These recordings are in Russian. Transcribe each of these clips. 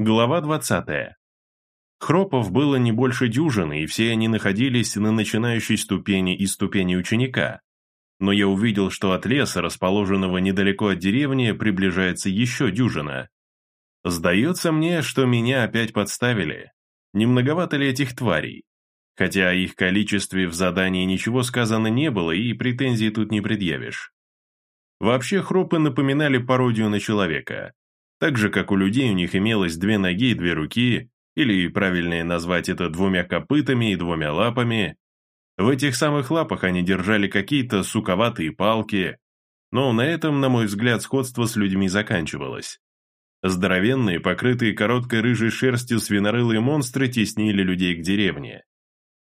Глава 20. Хропов было не больше дюжины, и все они находились на начинающей ступени и ступени ученика. Но я увидел, что от леса, расположенного недалеко от деревни, приближается еще дюжина. Сдается мне, что меня опять подставили. Не многовато ли этих тварей? Хотя о их количестве в задании ничего сказано не было, и претензий тут не предъявишь. Вообще хропы напоминали пародию на человека. Так же, как у людей у них имелось две ноги и две руки, или правильнее назвать это двумя копытами и двумя лапами. В этих самых лапах они держали какие-то суковатые палки, но на этом, на мой взгляд, сходство с людьми заканчивалось. Здоровенные, покрытые короткой рыжей шерстью свинорылые монстры теснили людей к деревне.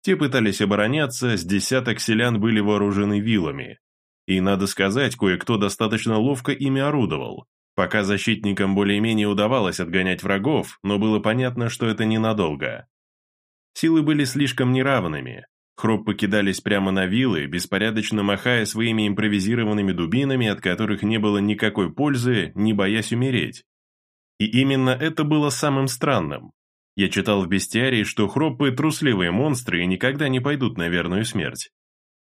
Те пытались обороняться, с десяток селян были вооружены вилами. И, надо сказать, кое-кто достаточно ловко ими орудовал. Пока защитникам более-менее удавалось отгонять врагов, но было понятно, что это ненадолго. Силы были слишком неравными. Хроп покидались прямо на вилы, беспорядочно махая своими импровизированными дубинами, от которых не было никакой пользы, не боясь умереть. И именно это было самым странным. Я читал в бестиарии, что хропы – трусливые монстры и никогда не пойдут на верную смерть.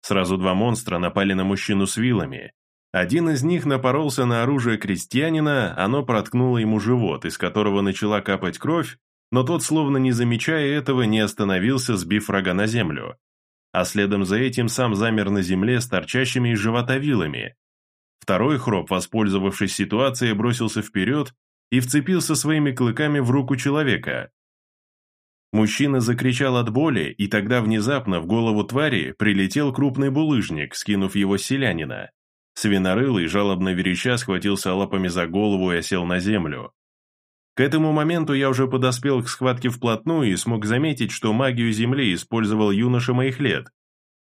Сразу два монстра напали на мужчину с вилами, один из них напоролся на оружие крестьянина, оно проткнуло ему живот, из которого начала капать кровь, но тот, словно не замечая этого, не остановился, сбив врага на землю. А следом за этим сам замер на земле с торчащими из живота вилами. Второй хроп, воспользовавшись ситуацией, бросился вперед и вцепился своими клыками в руку человека. Мужчина закричал от боли, и тогда внезапно в голову твари прилетел крупный булыжник, скинув его с селянина. Свинорылый, жалобно вереща, схватился лапами за голову и осел на землю. К этому моменту я уже подоспел к схватке вплотную и смог заметить, что магию Земли использовал юноша моих лет.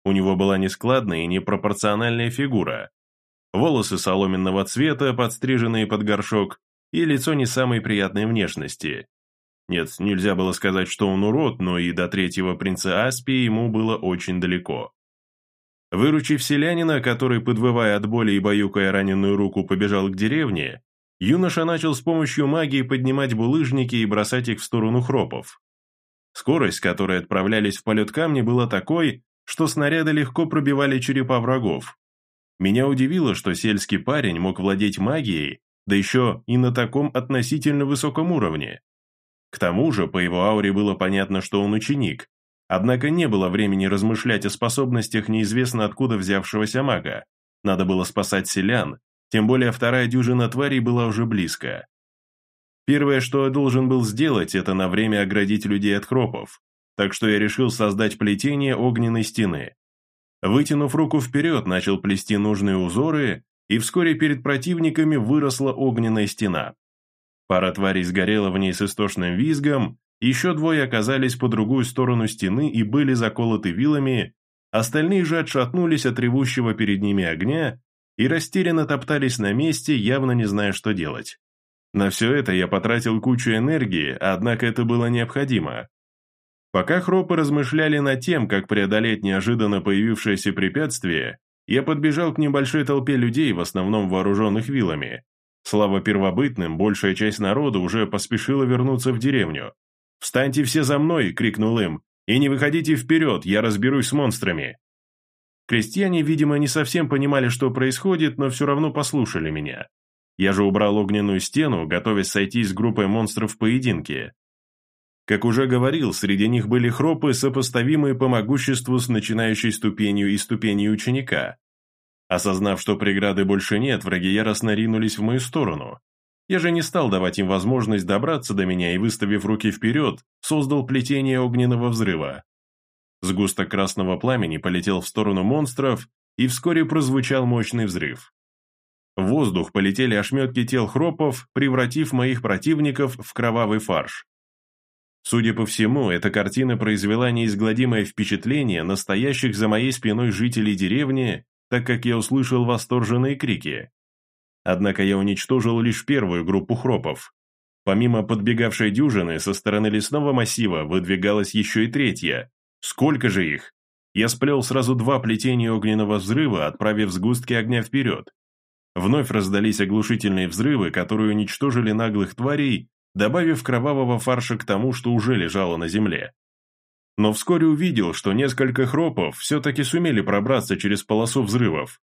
У него была нескладная и непропорциональная фигура. Волосы соломенного цвета, подстриженные под горшок, и лицо не самой приятной внешности. Нет, нельзя было сказать, что он урод, но и до третьего принца Аспии ему было очень далеко. Выручив селянина, который, подвывая от боли и баюкая раненую руку, побежал к деревне, юноша начал с помощью магии поднимать булыжники и бросать их в сторону хропов. Скорость, которой отправлялись в полет камни, была такой, что снаряды легко пробивали черепа врагов. Меня удивило, что сельский парень мог владеть магией, да еще и на таком относительно высоком уровне. К тому же, по его ауре было понятно, что он ученик, Однако не было времени размышлять о способностях неизвестно откуда взявшегося мага. Надо было спасать селян, тем более вторая дюжина тварей была уже близко. Первое, что я должен был сделать, это на время оградить людей от хропов, так что я решил создать плетение огненной стены. Вытянув руку вперед, начал плести нужные узоры, и вскоре перед противниками выросла огненная стена. Пара тварей сгорела в ней с истошным визгом, еще двое оказались по другую сторону стены и были заколоты вилами, остальные же отшатнулись от ревущего перед ними огня и растерянно топтались на месте, явно не зная, что делать. На все это я потратил кучу энергии, однако это было необходимо. Пока хропы размышляли над тем, как преодолеть неожиданно появившееся препятствие, я подбежал к небольшой толпе людей, в основном вооруженных вилами. Слава первобытным, большая часть народа уже поспешила вернуться в деревню. «Встаньте все за мной!» — крикнул им. «И не выходите вперед, я разберусь с монстрами!» Крестьяне, видимо, не совсем понимали, что происходит, но все равно послушали меня. Я же убрал огненную стену, готовясь сойтись с группой монстров в поединке. Как уже говорил, среди них были хропы, сопоставимые по могуществу с начинающей ступенью и ступенью ученика. Осознав, что преграды больше нет, враги яростно ринулись в мою сторону. Я же не стал давать им возможность добраться до меня и, выставив руки вперед, создал плетение огненного взрыва. Сгусток красного пламени полетел в сторону монстров, и вскоре прозвучал мощный взрыв. В воздух полетели ошметки тел хропов, превратив моих противников в кровавый фарш. Судя по всему, эта картина произвела неизгладимое впечатление настоящих за моей спиной жителей деревни, так как я услышал восторженные крики. Однако я уничтожил лишь первую группу хропов. Помимо подбегавшей дюжины, со стороны лесного массива выдвигалась еще и третья. Сколько же их? Я сплел сразу два плетения огненного взрыва, отправив сгустки огня вперед. Вновь раздались оглушительные взрывы, которые уничтожили наглых тварей, добавив кровавого фарша к тому, что уже лежало на земле. Но вскоре увидел, что несколько хропов все-таки сумели пробраться через полосу взрывов.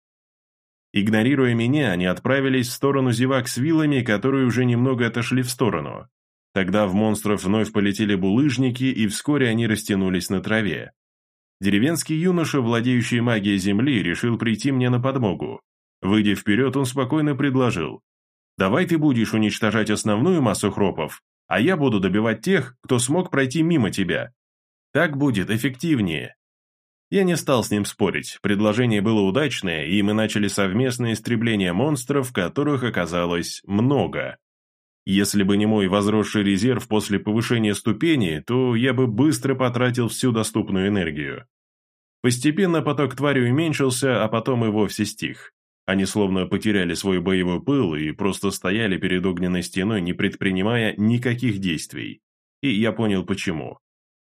Игнорируя меня, они отправились в сторону зевак с вилами, которые уже немного отошли в сторону. Тогда в монстров вновь полетели булыжники, и вскоре они растянулись на траве. Деревенский юноша, владеющий магией земли, решил прийти мне на подмогу. Выйдя вперед, он спокойно предложил. «Давай ты будешь уничтожать основную массу хропов, а я буду добивать тех, кто смог пройти мимо тебя. Так будет эффективнее». Я не стал с ним спорить, предложение было удачное, и мы начали совместное истребление монстров, которых оказалось много. Если бы не мой возросший резерв после повышения ступени, то я бы быстро потратил всю доступную энергию. Постепенно поток твари уменьшился, а потом и вовсе стих. Они словно потеряли свой боевой пыл и просто стояли перед огненной стеной, не предпринимая никаких действий. И я понял почему.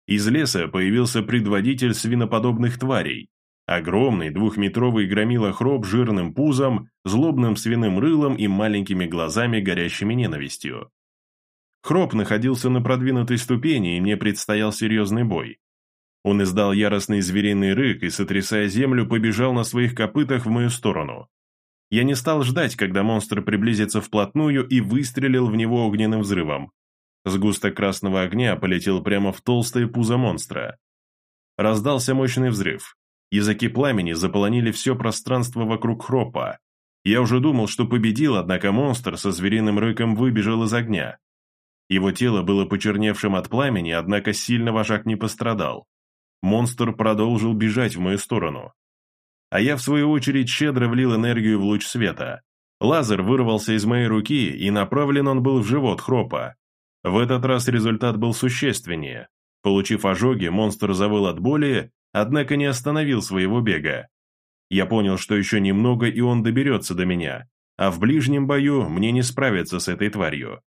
Из леса появился предводитель свиноподобных тварей, Огромный двухметровый громила хроб жирным пузом, злобным свиным рылом и маленькими глазами, горящими ненавистью. Хроб находился на продвинутой ступени, и мне предстоял серьезный бой. Он издал яростный звериный рык и, сотрясая землю, побежал на своих копытах в мою сторону. Я не стал ждать, когда монстр приблизится вплотную и выстрелил в него огненным взрывом. Сгусток красного огня полетел прямо в толстое пузо монстра. Раздался мощный взрыв. Языки пламени заполонили все пространство вокруг хропа. Я уже думал, что победил, однако монстр со звериным рыком выбежал из огня. Его тело было почерневшим от пламени, однако сильно вожак не пострадал. Монстр продолжил бежать в мою сторону. А я, в свою очередь, щедро влил энергию в луч света. Лазер вырвался из моей руки, и направлен он был в живот хропа. В этот раз результат был существеннее. Получив ожоги, монстр завыл от боли однако не остановил своего бега. Я понял, что еще немного, и он доберется до меня, а в ближнем бою мне не справиться с этой тварью.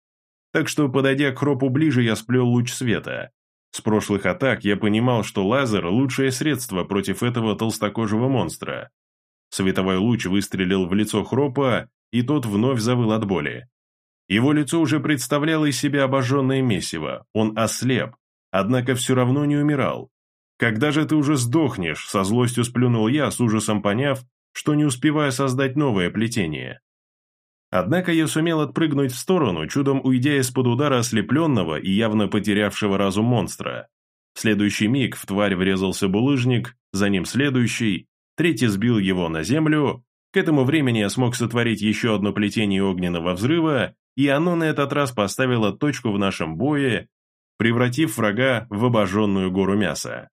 Так что, подойдя к хропу ближе, я сплел луч света. С прошлых атак я понимал, что лазер – лучшее средство против этого толстокожего монстра. Световой луч выстрелил в лицо хропа, и тот вновь завыл от боли. Его лицо уже представляло из себя обожженное месиво, он ослеп, однако все равно не умирал. «Когда же ты уже сдохнешь?» – со злостью сплюнул я, с ужасом поняв, что не успеваю создать новое плетение. Однако я сумел отпрыгнуть в сторону, чудом уйдя из-под удара ослепленного и явно потерявшего разум монстра. В следующий миг в тварь врезался булыжник, за ним следующий, третий сбил его на землю. К этому времени я смог сотворить еще одно плетение огненного взрыва, и оно на этот раз поставило точку в нашем бое, превратив врага в обожженную гору мяса.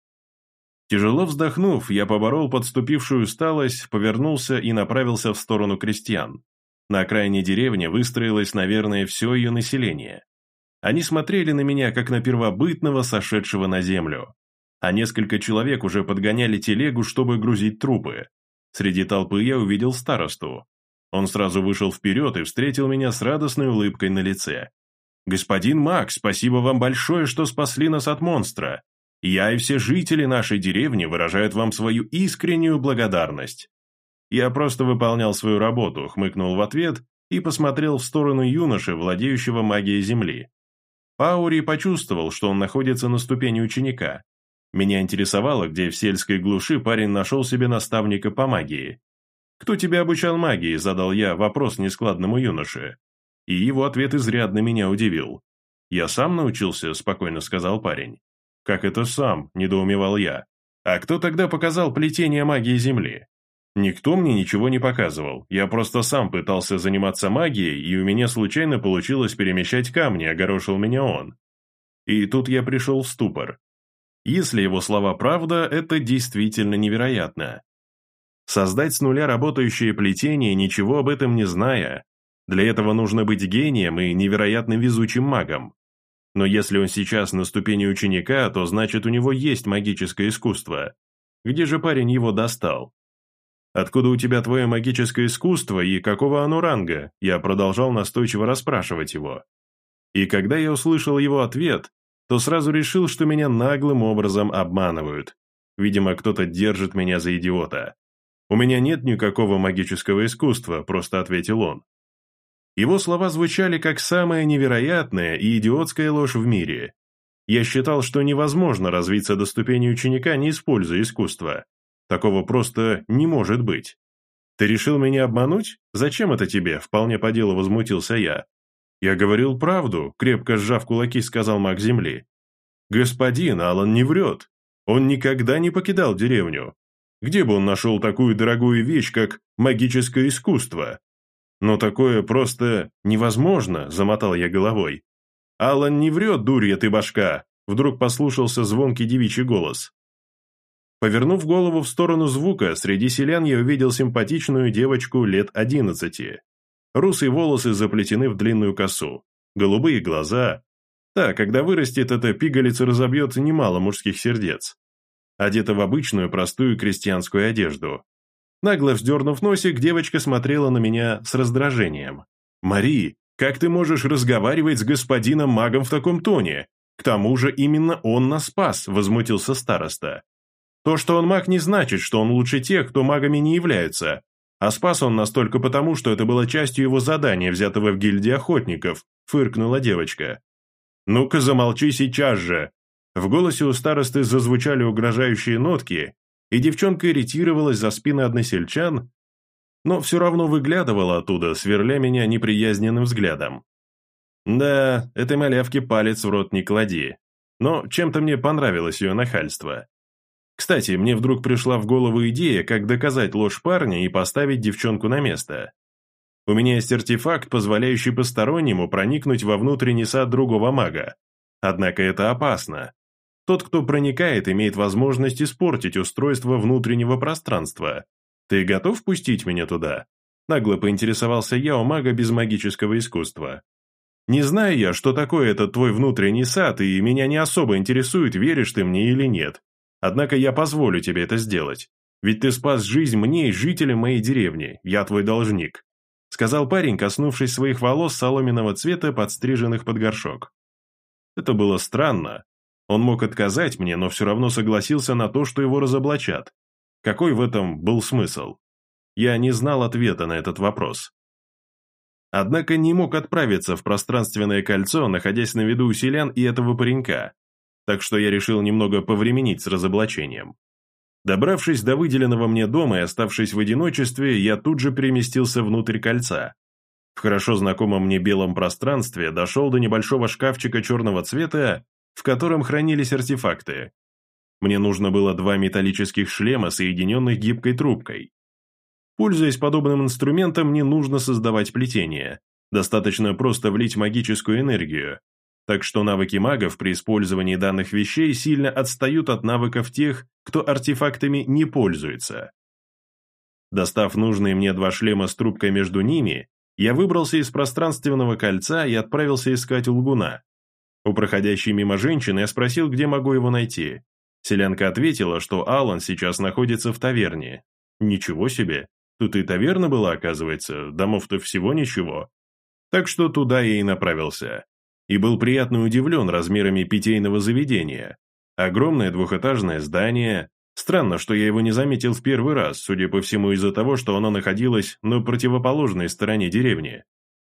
Тяжело вздохнув, я поборол подступившую усталость, повернулся и направился в сторону крестьян. На окраине деревни выстроилось, наверное, все ее население. Они смотрели на меня, как на первобытного, сошедшего на землю. А несколько человек уже подгоняли телегу, чтобы грузить трупы. Среди толпы я увидел старосту. Он сразу вышел вперед и встретил меня с радостной улыбкой на лице. «Господин Макс, спасибо вам большое, что спасли нас от монстра. Я и все жители нашей деревни выражают вам свою искреннюю благодарность. Я просто выполнял свою работу, хмыкнул в ответ и посмотрел в сторону юноши, владеющего магией земли. Паури почувствовал, что он находится на ступени ученика. Меня интересовало, где в сельской глуши парень нашел себе наставника по магии. «Кто тебя обучал магии?» – задал я вопрос нескладному юноше. И его ответ изрядно меня удивил. «Я сам научился», – спокойно сказал парень. «Как это сам?» – недоумевал я. «А кто тогда показал плетение магии Земли?» Никто мне ничего не показывал, я просто сам пытался заниматься магией, и у меня случайно получилось перемещать камни, огорошил меня он. И тут я пришел в ступор. Если его слова правда, это действительно невероятно. Создать с нуля работающее плетение, ничего об этом не зная. Для этого нужно быть гением и невероятно везучим магом. Но если он сейчас на ступени ученика, то значит у него есть магическое искусство. Где же парень его достал? «Откуда у тебя твое магическое искусство и какого оно ранга?» Я продолжал настойчиво расспрашивать его. И когда я услышал его ответ, то сразу решил, что меня наглым образом обманывают. Видимо, кто-то держит меня за идиота. «У меня нет никакого магического искусства», – просто ответил он. Его слова звучали как самая невероятная и идиотская ложь в мире. Я считал, что невозможно развиться до ступени ученика, не используя искусство. Такого просто не может быть. «Ты решил меня обмануть? Зачем это тебе?» – вполне по делу возмутился я. «Я говорил правду», – крепко сжав кулаки, сказал маг земли. «Господин Алан не врет. Он никогда не покидал деревню. Где бы он нашел такую дорогую вещь, как магическое искусство? Но такое просто невозможно», – замотал я головой. «Алан не врет, дурья ты башка!» Вдруг послушался звонкий девичий голос. Повернув голову в сторону звука, среди селян я увидел симпатичную девочку лет одиннадцати. Русые волосы заплетены в длинную косу, голубые глаза. Да, когда вырастет, эта пигалица разобьет немало мужских сердец. Одета в обычную простую крестьянскую одежду. Нагло вздернув носик, девочка смотрела на меня с раздражением. «Мари, как ты можешь разговаривать с господином магом в таком тоне? К тому же именно он нас спас», – возмутился староста. То, что он маг, не значит, что он лучше тех, кто магами не являются. А спас он нас только потому, что это было частью его задания, взятого в гильдии охотников, фыркнула девочка. «Ну-ка замолчи сейчас же!» В голосе у старосты зазвучали угрожающие нотки, и девчонка иритировалась за спины односельчан, но все равно выглядывала оттуда, сверля меня неприязненным взглядом. Да, этой малявке палец в рот не клади. Но чем-то мне понравилось ее нахальство. Кстати, мне вдруг пришла в голову идея, как доказать ложь парня и поставить девчонку на место. У меня есть артефакт, позволяющий постороннему проникнуть во внутренний сад другого мага. Однако это опасно. Тот, кто проникает, имеет возможность испортить устройство внутреннего пространства. Ты готов пустить меня туда? Нагло поинтересовался я у мага без магического искусства. Не знаю я, что такое этот твой внутренний сад, и меня не особо интересует, веришь ты мне или нет. Однако я позволю тебе это сделать. Ведь ты спас жизнь мне и жителям моей деревни, я твой должник», сказал парень, коснувшись своих волос соломенного цвета, подстриженных под горшок. Это было странно. Он мог отказать мне, но все равно согласился на то, что его разоблачат. Какой в этом был смысл? Я не знал ответа на этот вопрос. Однако не мог отправиться в пространственное кольцо, находясь на виду у селян и этого паренька так что я решил немного повременить с разоблачением. Добравшись до выделенного мне дома и оставшись в одиночестве, я тут же переместился внутрь кольца. В хорошо знакомом мне белом пространстве дошел до небольшого шкафчика черного цвета, в котором хранились артефакты. Мне нужно было два металлических шлема, соединенных гибкой трубкой. Пользуясь подобным инструментом, не нужно создавать плетение. Достаточно просто влить магическую энергию, так что навыки магов при использовании данных вещей сильно отстают от навыков тех, кто артефактами не пользуется. Достав нужные мне два шлема с трубкой между ними, я выбрался из пространственного кольца и отправился искать лгуна. У проходящей мимо женщины я спросил, где могу его найти. Селянка ответила, что Алан сейчас находится в таверне. Ничего себе, тут и таверна была, оказывается, домов-то всего ничего. Так что туда я и направился и был приятно удивлен размерами питейного заведения. Огромное двухэтажное здание. Странно, что я его не заметил в первый раз, судя по всему из-за того, что оно находилось на противоположной стороне деревни.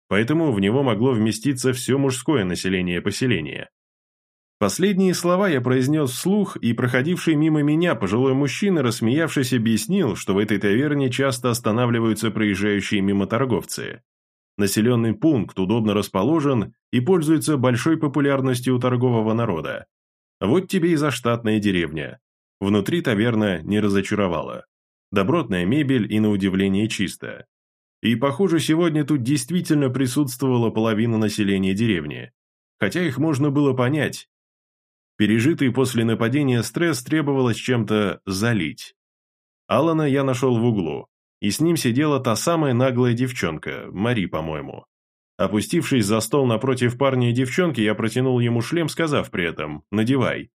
Поэтому в него могло вместиться все мужское население поселения. Последние слова я произнес вслух, и проходивший мимо меня пожилой мужчина, рассмеявшись, объяснил, что в этой таверне часто останавливаются проезжающие мимо торговцы. Населенный пункт удобно расположен и пользуется большой популярностью у торгового народа. Вот тебе и заштатная деревня. Внутри таверна не разочаровала. Добротная мебель и на удивление чисто. И, похоже, сегодня тут действительно присутствовала половина населения деревни. Хотя их можно было понять. Пережитый после нападения стресс требовалось чем-то залить. Алана я нашел в углу и с ним сидела та самая наглая девчонка, Мари, по-моему. Опустившись за стол напротив парня и девчонки, я протянул ему шлем, сказав при этом «надевай».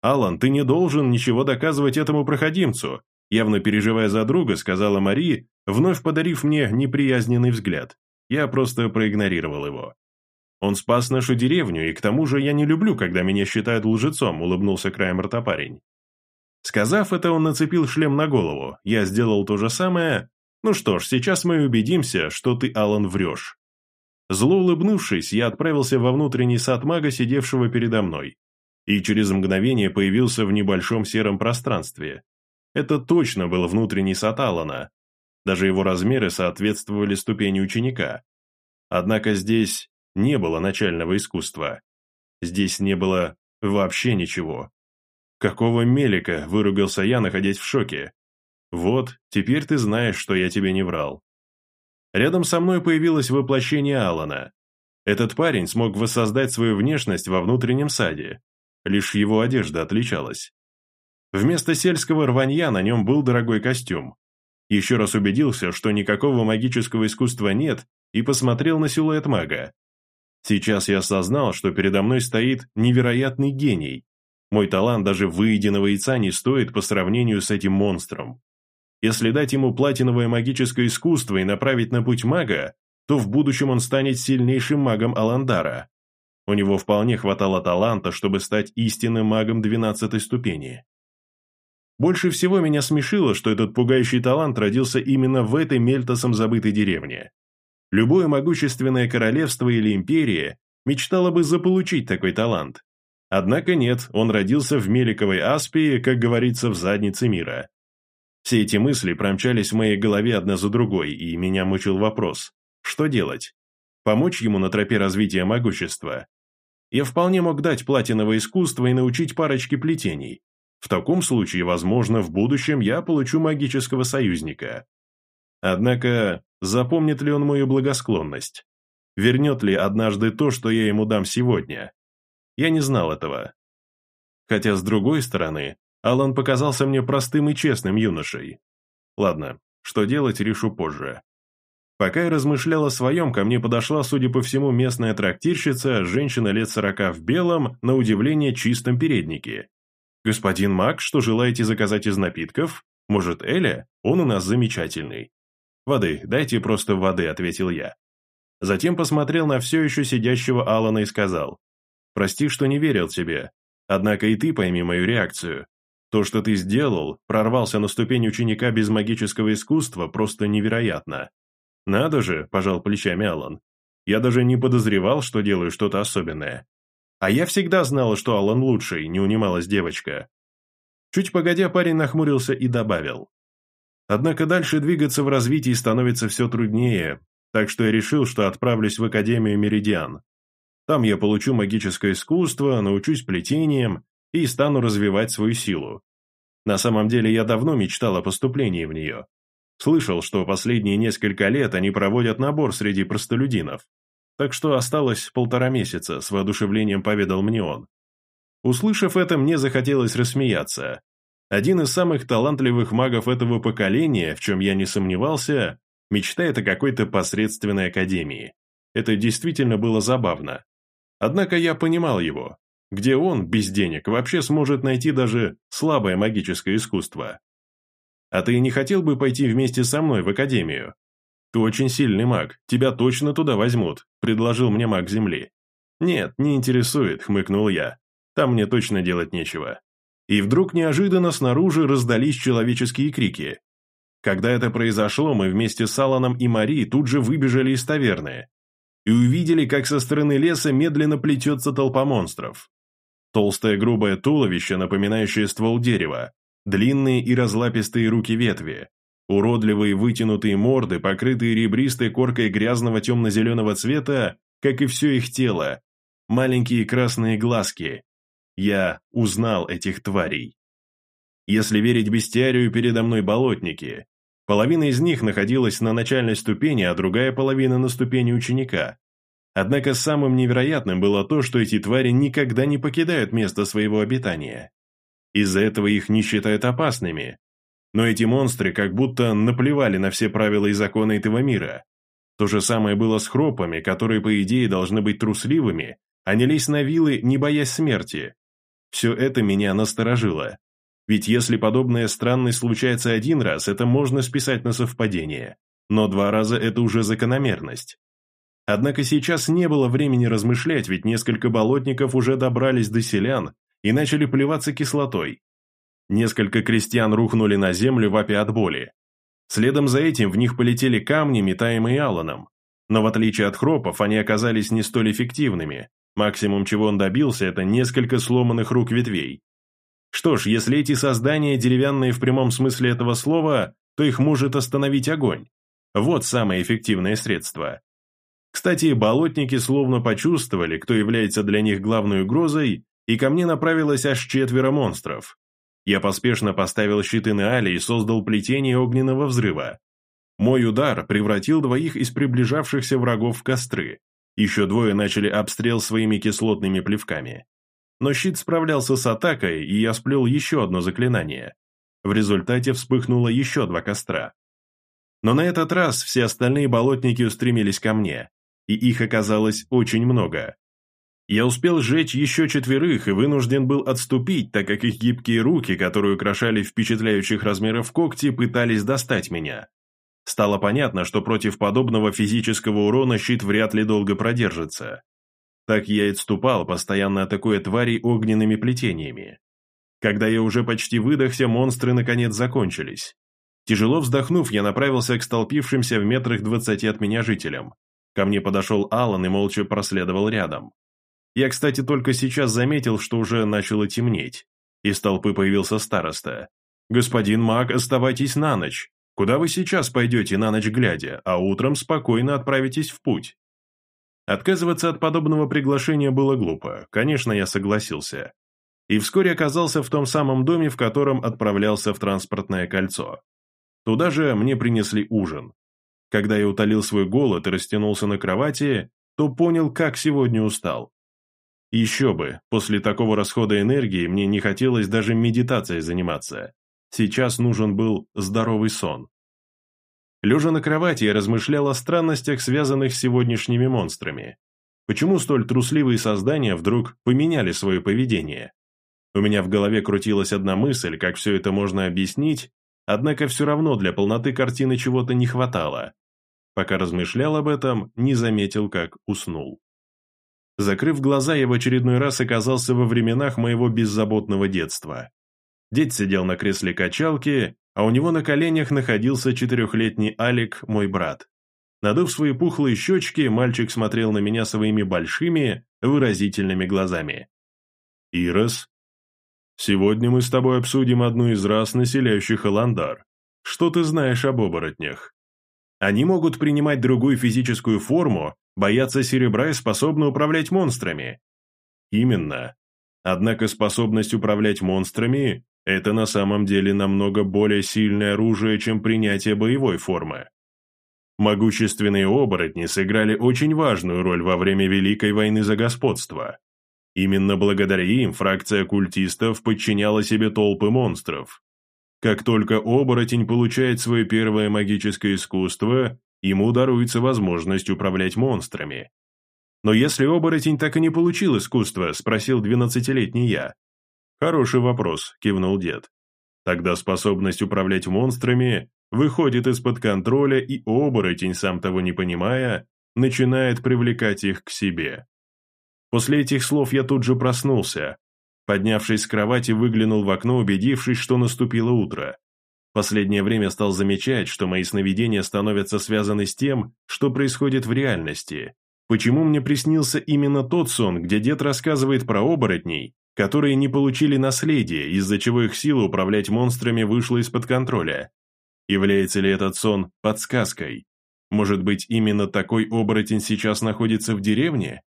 «Алан, ты не должен ничего доказывать этому проходимцу», явно переживая за друга, сказала Мари, вновь подарив мне неприязненный взгляд. Я просто проигнорировал его. «Он спас нашу деревню, и к тому же я не люблю, когда меня считают лжецом», улыбнулся краем рта парень. Сказав это, он нацепил шлем на голову. Я сделал то же самое. Ну что ж, сейчас мы убедимся, что ты, Алан, врешь. Зло улыбнувшись, я отправился во внутренний сад мага, сидевшего передо мной, и через мгновение появился в небольшом сером пространстве. Это точно был внутренний сад Алана. Даже его размеры соответствовали ступени ученика. Однако здесь не было начального искусства. Здесь не было вообще ничего. «Какого мелика?» – выругался я, находясь в шоке. «Вот, теперь ты знаешь, что я тебе не врал». Рядом со мной появилось воплощение Алана. Этот парень смог воссоздать свою внешность во внутреннем саде. Лишь его одежда отличалась. Вместо сельского рванья на нем был дорогой костюм. Еще раз убедился, что никакого магического искусства нет, и посмотрел на силуэт мага. Сейчас я осознал, что передо мной стоит невероятный гений. Мой талант даже выеденного яйца не стоит по сравнению с этим монстром. Если дать ему платиновое магическое искусство и направить на путь мага, то в будущем он станет сильнейшим магом Аландара. У него вполне хватало таланта, чтобы стать истинным магом двенадцатой ступени. Больше всего меня смешило, что этот пугающий талант родился именно в этой мельтосом забытой деревне. Любое могущественное королевство или империя мечтало бы заполучить такой талант. Однако нет, он родился в Меликовой Аспии, как говорится, в заднице мира. Все эти мысли промчались в моей голове одна за другой, и меня мучил вопрос, что делать? Помочь ему на тропе развития могущества? Я вполне мог дать платиновое искусство и научить парочке плетений. В таком случае, возможно, в будущем я получу магического союзника. Однако, запомнит ли он мою благосклонность? Вернет ли однажды то, что я ему дам сегодня? Я не знал этого. Хотя, с другой стороны, Алан показался мне простым и честным юношей. Ладно, что делать, решу позже. Пока я размышлял о своем, ко мне подошла, судя по всему, местная трактирщица, женщина лет сорока в белом, на удивление чистом переднике. «Господин Мак, что желаете заказать из напитков? Может, Эля? Он у нас замечательный». «Воды, дайте просто воды», — ответил я. Затем посмотрел на все еще сидящего Алана и сказал, «Прости, что не верил тебе. Однако и ты пойми мою реакцию. То, что ты сделал, прорвался на ступень ученика без магического искусства, просто невероятно. Надо же, пожал плечами Алан. Я даже не подозревал, что делаю что-то особенное. А я всегда знала, что Алан лучший, не унималась девочка. Чуть погодя, парень нахмурился и добавил. Однако дальше двигаться в развитии становится все труднее, так что я решил, что отправлюсь в Академию Меридиан. Там я получу магическое искусство, научусь плетениям и стану развивать свою силу. На самом деле я давно мечтал о поступлении в нее. Слышал, что последние несколько лет они проводят набор среди простолюдинов. Так что осталось полтора месяца, с воодушевлением поведал мне он. Услышав это, мне захотелось рассмеяться. Один из самых талантливых магов этого поколения, в чем я не сомневался, мечтает о какой-то посредственной академии. Это действительно было забавно. Однако я понимал его где он, без денег, вообще сможет найти даже слабое магическое искусство. А ты не хотел бы пойти вместе со мной в академию? Ты очень сильный маг, тебя точно туда возьмут, предложил мне маг Земли. Нет, не интересует, хмыкнул я. Там мне точно делать нечего. И вдруг неожиданно снаружи раздались человеческие крики. Когда это произошло, мы вместе с Аланом и Мари тут же выбежали из таверны и увидели, как со стороны леса медленно плетется толпа монстров. Толстое грубое туловище, напоминающее ствол дерева, длинные и разлапистые руки-ветви, уродливые вытянутые морды, покрытые ребристой коркой грязного темно-зеленого цвета, как и все их тело, маленькие красные глазки. Я узнал этих тварей. Если верить бестиарию, передо мной болотники. Половина из них находилась на начальной ступени, а другая половина на ступени ученика. Однако самым невероятным было то, что эти твари никогда не покидают место своего обитания. Из-за этого их не считают опасными. Но эти монстры как будто наплевали на все правила и законы этого мира. То же самое было с хропами, которые, по идее, должны быть трусливыми, а не лезть на вилы, не боясь смерти. Все это меня насторожило. Ведь если подобная странность случается один раз, это можно списать на совпадение. Но два раза это уже закономерность. Однако сейчас не было времени размышлять, ведь несколько болотников уже добрались до селян и начали плеваться кислотой. Несколько крестьян рухнули на землю, вопя от боли. Следом за этим в них полетели камни, метаемые Алланом. Но в отличие от хропов, они оказались не столь эффективными. Максимум, чего он добился, это несколько сломанных рук ветвей. Что ж, если эти создания деревянные в прямом смысле этого слова, то их может остановить огонь. Вот самое эффективное средство. Кстати, болотники словно почувствовали, кто является для них главной угрозой, и ко мне направилось аж четверо монстров. Я поспешно поставил щиты на Али и создал плетение огненного взрыва. Мой удар превратил двоих из приближавшихся врагов в костры. Еще двое начали обстрел своими кислотными плевками. Но щит справлялся с атакой, и я сплел еще одно заклинание. В результате вспыхнуло еще два костра. Но на этот раз все остальные болотники устремились ко мне, и их оказалось очень много. Я успел сжечь еще четверых и вынужден был отступить, так как их гибкие руки, которые украшали впечатляющих размеров когти, пытались достать меня. Стало понятно, что против подобного физического урона щит вряд ли долго продержится. Так я и отступал, постоянно атакуя тварей огненными плетениями. Когда я уже почти выдохся, монстры наконец закончились. Тяжело вздохнув, я направился к столпившимся в метрах двадцати от меня жителям. Ко мне подошел Алан и молча проследовал рядом. Я, кстати, только сейчас заметил, что уже начало темнеть. Из толпы появился староста. «Господин маг, оставайтесь на ночь. Куда вы сейчас пойдете на ночь глядя, а утром спокойно отправитесь в путь?» Отказываться от подобного приглашения было глупо, конечно, я согласился. И вскоре оказался в том самом доме, в котором отправлялся в транспортное кольцо. Туда же мне принесли ужин. Когда я утолил свой голод и растянулся на кровати, то понял, как сегодня устал. Еще бы, после такого расхода энергии мне не хотелось даже медитацией заниматься. Сейчас нужен был здоровый сон. Лежа на кровати, я размышлял о странностях, связанных с сегодняшними монстрами. Почему столь трусливые создания вдруг поменяли свое поведение? У меня в голове крутилась одна мысль, как все это можно объяснить, однако все равно для полноты картины чего-то не хватало. Пока размышлял об этом, не заметил, как уснул. Закрыв глаза, я в очередной раз оказался во временах моего беззаботного детства. Дед сидел на кресле качалки, а у него на коленях находился четырехлетний Алик, мой брат. Надув свои пухлые щечки, мальчик смотрел на меня своими большими, выразительными глазами. «Ирос, сегодня мы с тобой обсудим одну из рас, населяющих Эландар. Что ты знаешь об оборотнях?» Они могут принимать другую физическую форму, боятся серебра и способны управлять монстрами. Именно. Однако способность управлять монстрами – это на самом деле намного более сильное оружие, чем принятие боевой формы. Могущественные оборотни сыграли очень важную роль во время Великой войны за господство. Именно благодаря им фракция культистов подчиняла себе толпы монстров. Как только оборотень получает свое первое магическое искусство, ему даруется возможность управлять монстрами. «Но если оборотень так и не получил искусство?» – спросил двенадцатилетний я. «Хороший вопрос», – кивнул дед. «Тогда способность управлять монстрами выходит из-под контроля, и оборотень, сам того не понимая, начинает привлекать их к себе». После этих слов я тут же проснулся, Поднявшись с кровати, выглянул в окно, убедившись, что наступило утро. Последнее время стал замечать, что мои сновидения становятся связаны с тем, что происходит в реальности. Почему мне приснился именно тот сон, где дед рассказывает про оборотней, которые не получили наследие, из-за чего их сила управлять монстрами вышла из-под контроля? Является ли этот сон подсказкой? Может быть, именно такой оборотень сейчас находится в деревне?